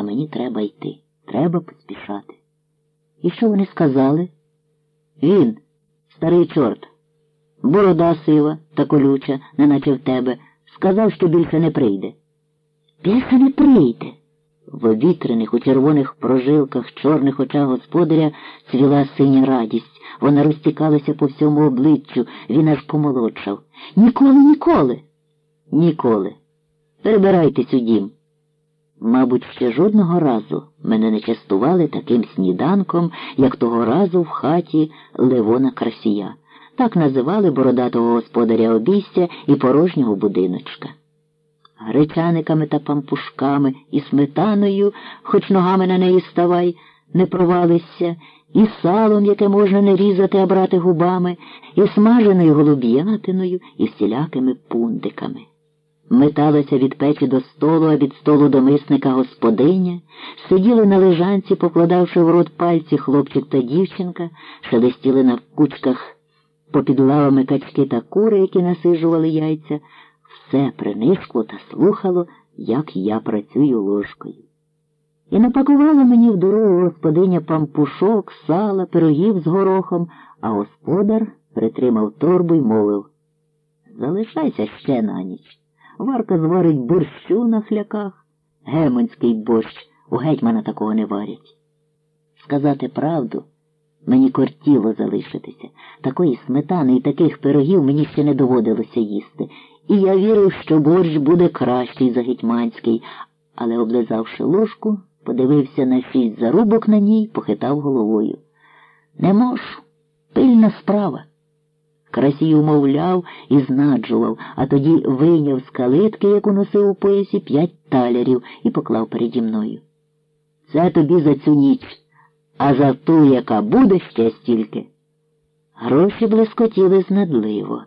а мені треба йти. Треба поспішати. І що вони сказали? Він, старий чорт, борода сива та колюча, неначе в тебе, сказав, що більше не прийде. Більше не прийде. В обітрених у червоних прожилках, чорних очах господаря цвіла синя радість. Вона розтікалася по всьому обличчю, він аж помолодшав. Ніколи, ніколи. Ніколи. Перебирайтесь у дім. Мабуть, ще жодного разу мене не частували таким сніданком, як того разу в хаті Левона Красія. Так називали бородатого господаря обійстя і порожнього будиночка. Гречаниками та пампушками і сметаною, хоч ногами на неї ставай, не провалишся, і салом, яке можна не різати, а брати губами, і смаженою голуб'ятиною, і всілякими пундиками. Металася від печі до столу, а від столу до мисника господиня, сиділи на лежанці, покладавши в рот пальці хлопчик та дівчинка, шелестіли на кучках попід лавами качки та кури, які насижували яйця, все принишкло та слухало, як я працюю ложкою. І напакувала мені в дорогу господиня пампушок, сала, пирогів з горохом, а господар притримав торбу й мовив Залишайся ще на ніч. Варка зварить борщу на хляках, гемонський борщ, у гетьмана такого не варять. Сказати правду, мені кортіло залишитися. Такої сметани і таких пирогів мені ще не доводилося їсти. І я вірив, що борщ буде кращий за гетьманський, але, облизавши ложку, подивився на шість зарубок на ній, похитав головою. Не можу. Пильна справа. Красій умовляв і знаджував, а тоді вийняв з калитки, яку носив у поясі, п'ять талерів і поклав переді мною. Це тобі за цю ніч, а за ту, яка буде ще стільки. Гроші блискотіли знадливо.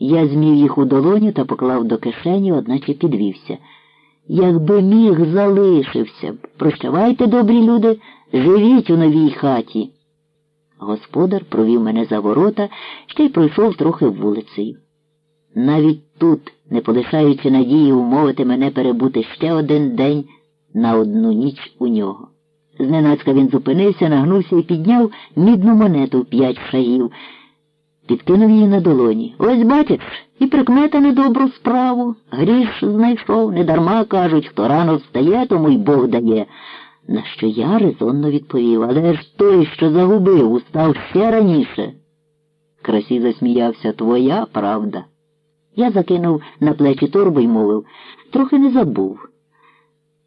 Я змів їх у долоню та поклав до кишені, одначе підвівся. Якби міг, залишився б. Прощавайте, добрі люди, живіть у новій хаті. Господар провів мене за ворота ще й пройшов трохи вулицею. Навіть тут, не полишаючи надії умовити мене перебути ще один день на одну ніч у нього. Зненацька він зупинився, нагнувся і підняв мідну монету в п'ять шагів, підкинув її на долоні. Ось бачиш, і прикмета недобру справу. Гріш знайшов, недарма кажуть, хто рано встає, тому й Бог дає. На що я резонно відповів, але ж той, що загубив, устав ще раніше. Красі засміявся твоя правда. Я закинув на плечі торбу й мовив, трохи не забув.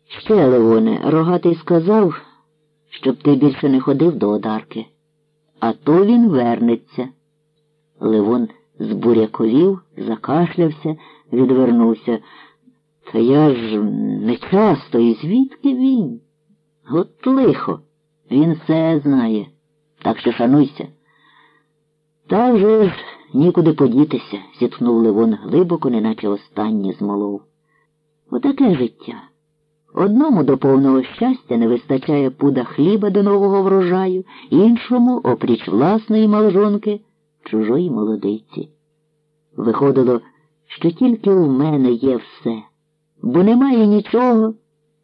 Ще, Левоне, рогатий сказав, щоб ти більше не ходив до одарки, а то він вернеться. Левон збуряковів, закашлявся, відвернувся. Та я ж не часто, і звідки він? От лихо, він все знає, так що шануйся. Та вже ж нікуди подітися, зітхнув Левон глибоко, неначе останнє змолов. Отаке життя. Одному до повного щастя не вистачає пуда хліба до нового врожаю, іншому, опріч власної малжонки, чужої молодиці. Виходило, що тільки у мене є все, бо немає нічого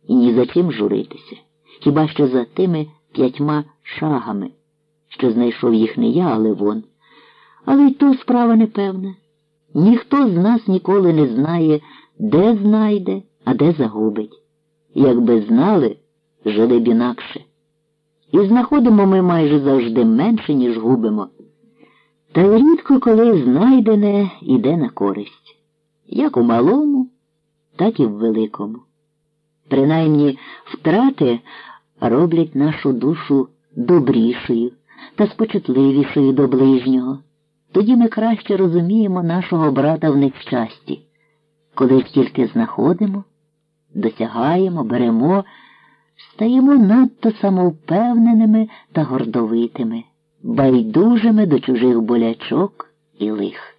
і ні за чим журитися хіба що за тими п'ятьма шагами, що знайшов їх не я, але вон. Але й то справа непевна. Ніхто з нас ніколи не знає, де знайде, а де загубить. Якби знали, жили б інакше. І знаходимо ми майже завжди менше, ніж губимо. Та рідко коли знайдене іде на користь, як у малому, так і в великому. Принаймні втрати роблять нашу душу добрішою та спочутливішою до ближнього. Тоді ми краще розуміємо нашого брата в нещасті, коли тільки знаходимо, досягаємо, беремо, стаємо надто самовпевненими та гордовитими, байдужими до чужих болячок і лих.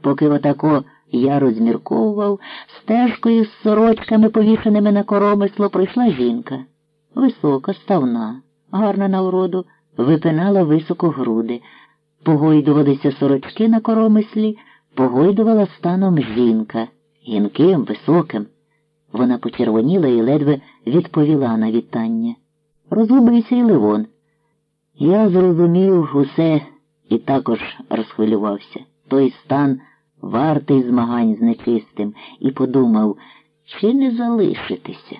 Поки отако я розмірковував, стежкою з сорочками, повішеними на коромисло, пройшла жінка. Висока, ставна, гарна на уроду, випинала високо груди, погойдувалися сорочки на коромислі, погойдувала станом жінка, гінким, високим. Вона почервоніла і ледве відповіла на вітання. Розгубився й Левон. Я зрозумів усе і також розхвилювався. Той стан вартий змагань з нечистим, і подумав, чи не залишитися.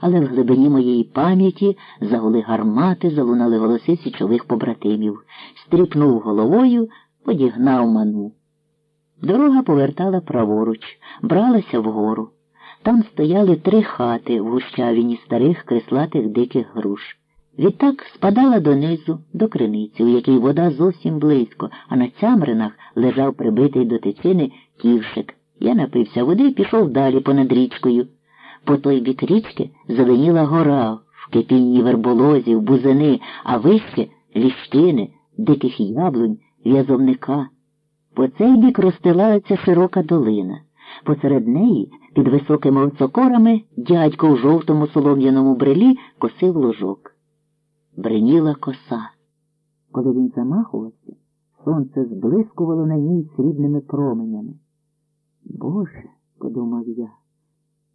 Але в глибині моєї пам'яті загули гармати, залунали голоси січових побратимів. Стріпнув головою, подігнав ману. Дорога повертала праворуч, бралася вгору. Там стояли три хати в гущавіні старих креслатих диких груш. Відтак спадала донизу, до криниці, у якій вода зовсім близько, а на цямринах лежав прибитий до течини ківшик. Я напився води і пішов далі понад річкою. По той бік річки зеленіла гора в кипінні верболозів, бузини, а вище ліщини, диких яблунь, в'язовника. По цей бік розстилається широка долина. Посеред неї, під високими оцокорами, дядько в жовтому солом'яному брелі косив ложок. Бреніла коса. Коли він замахувався, сонце зблискувало на ній срібними променями. Боже, подумав я,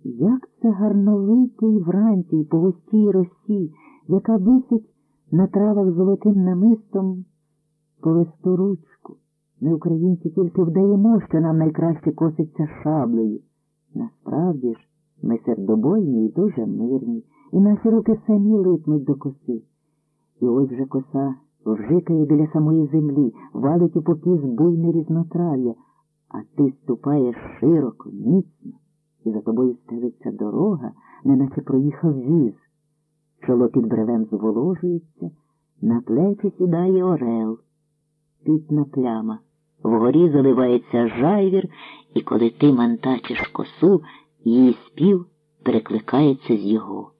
як це гарновитий вранці по густій росі, яка висить на травах золотим намистом по листу ручку. Ми, українці, тільки вдаємо, що нам найкраще коситься шаблею. Насправді ж, ми сердобойні і дуже мирні, і наші руки самі липнуть до коси. І ось вже коса вжикає біля самої землі, валить у покіз буйне різнотрав'я, а ти ступаєш широко, міцно, і за тобою стелиться дорога, неначе проїхав віз. Чоло під бревем зволожується, на плечі сідає орел, пітна пляма. Вгорі заливається жайвір, і коли ти мантачиш косу, її спів перекликається з його.